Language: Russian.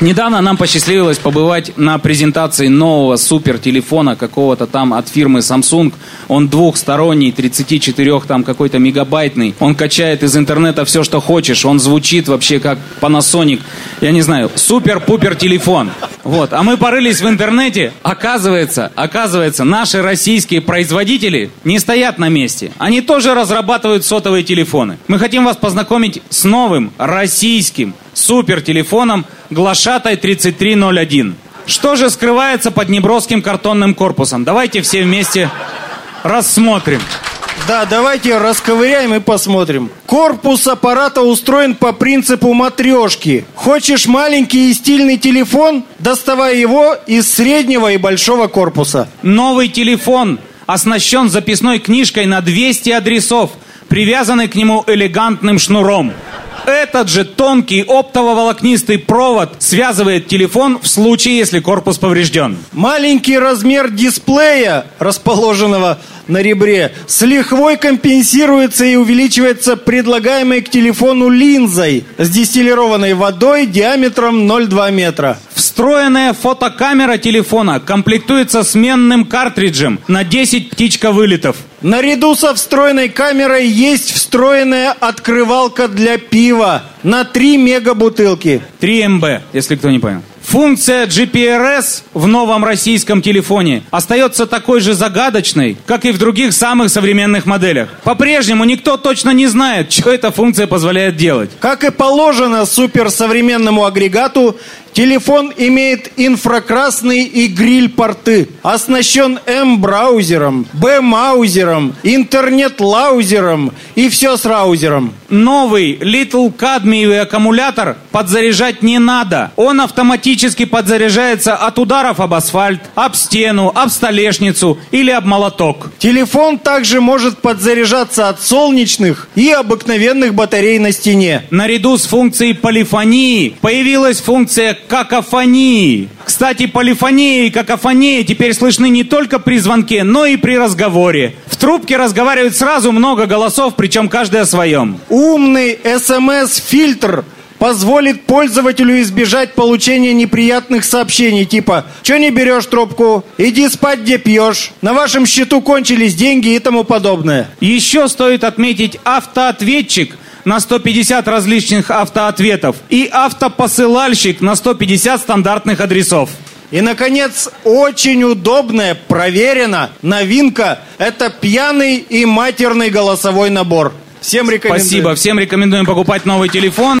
Недавно нам посчастливилось побывать на презентации нового супер телефона какого-то там от фирмы Samsung. Он двухсторонний, 34 там какой-то мегабайтный. Он качает из интернета все, что хочешь. Он звучит вообще как Panasonic. Я не знаю, супер-пупер телефон. Вот. А мы порылись в интернете. Оказывается, оказывается, наши российские производители не стоят на месте. Они тоже разрабатывают сотовые телефоны. Мы хотим вас познакомить с новым российским супер телефоном Глашатай 3301. Что же скрывается под неброским картонным корпусом? Давайте все вместе рассмотрим. Да, давайте расковыряем и посмотрим. Корпус аппарата устроен по принципу матрешки. Хочешь маленький и стильный телефон? Доставай его из среднего и большого корпуса. Новый телефон оснащен записной книжкой на 200 адресов, привязанный к нему элегантным шнуром. Этот же тонкий оптово-волокнистый провод связывает телефон в случае, если корпус поврежден. Маленький размер дисплея, расположенного на ребре, с лихвой компенсируется и увеличивается предлагаемой к телефону линзой с дистиллированной водой диаметром 0,2 метра. Встроенная фотокамера телефона комплектуется сменным картриджем на 10 птичка вылетов. Наряду со встроенной камерой есть встроенная открывалка для пива на 3 мегабутылки. 3 МБ, если кто не понял. Функция GPRS в новом российском телефоне остается такой же загадочной, как и в других самых современных моделях. По-прежнему никто точно не знает, что эта функция позволяет делать. Как и положено суперсовременному агрегату, телефон имеет инфракрасный и гриль-порты, оснащен М-браузером, Б-маузером, интернет-лаузером и все с раузером. Новый Little кадмиевый аккумулятор подзаряжать не надо. Он автоматически подзаряжается от ударов об асфальт, об стену, об столешницу или об молоток. Телефон также может подзаряжаться от солнечных и обыкновенных батарей на стене. Наряду с функцией полифонии появилась функция какофонии. Кстати, полифония и какофония теперь слышны не только при звонке, но и при разговоре. В трубке разговаривают сразу много голосов, причем каждый о своем. Умный СМС-фильтр позволит пользователю избежать получения неприятных сообщений типа «Чё не берешь трубку? Иди спать, где пьешь? На вашем счету кончились деньги» и тому подобное. Еще стоит отметить автоответчик на 150 различных автоответов и автопосылальщик на 150 стандартных адресов. И, наконец, очень удобная, проверена новинка – это пьяный и матерный голосовой набор. Всем рекомендую. Спасибо, всем рекомендуем покупать новый телефон.